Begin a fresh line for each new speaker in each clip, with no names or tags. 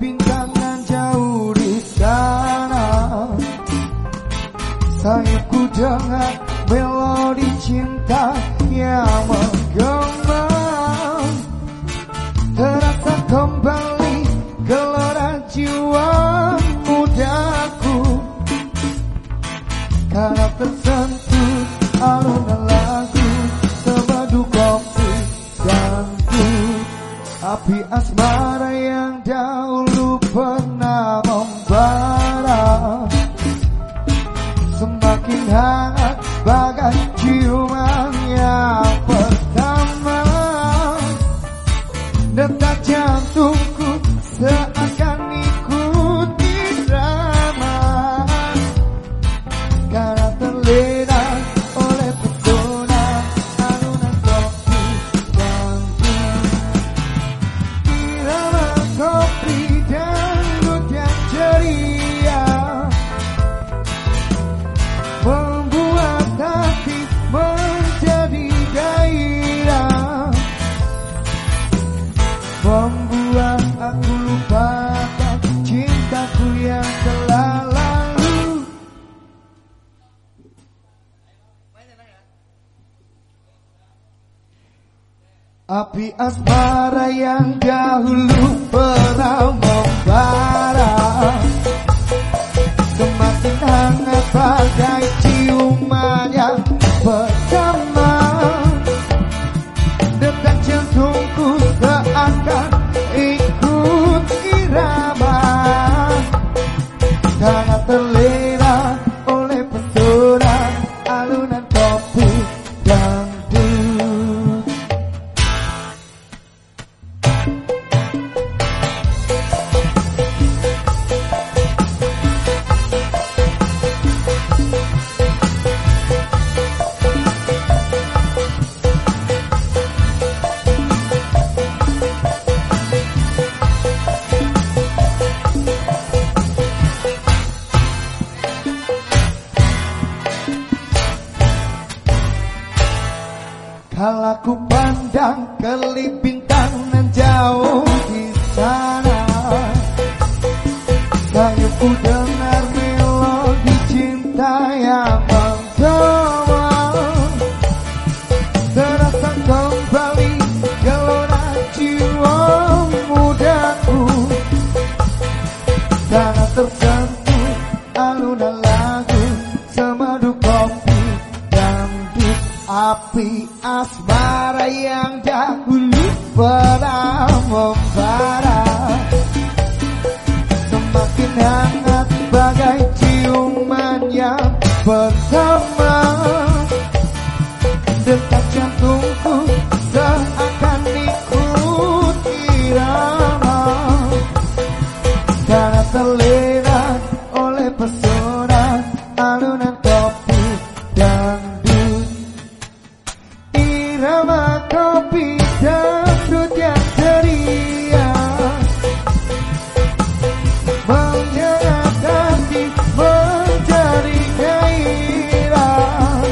bintang nan jauh di sana. Sayapku dengar melodi cinta yang menggema. Terasa kembali gelora jiwa mudaku. Karena tersentuh Api asmara yang dahulu pernah membara. Semakin hangat bagai Ku pandang kelip bintang nan jauh di sana. Sayapku dengar api asmara yang dahulu pernah membara Semakin hangat bagai ciuman yang pertama Irama kopi dangdut yang ceria Menyengat hati menjadi gairah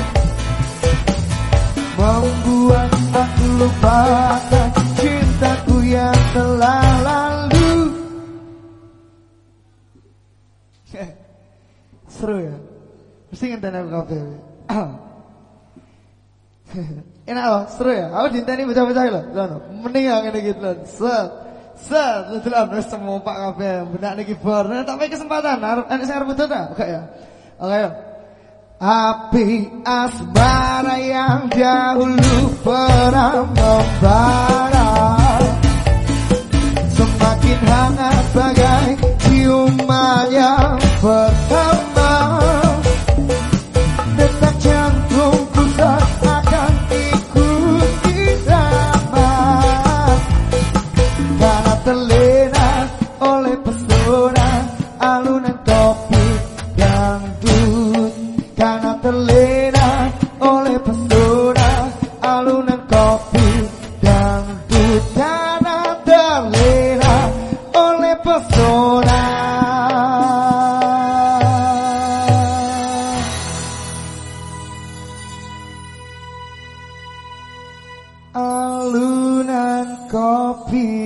Membuat aku lupakan cintaku yang telah lalu Seru ya? Mesti ngenteni aku kabeh. Enak loh, seru ya. Aku ini bocah-bocah lho. Lho, mending yang ini gitu lho. Set. Set, telan semua pak kabeh. Benak niki bor. Nah, tak Tapi kesempatan harus nek sing arep mudhun ta? Oke ya. Oke ya. Api asmara yang dahulu pernah membara Semakin hangat bagai ciumannya terlena oleh pesona alunan kopi dangdut karena terlena oleh pesona alunan kopi dangdut karena terlena oleh pesona. Alunan kopi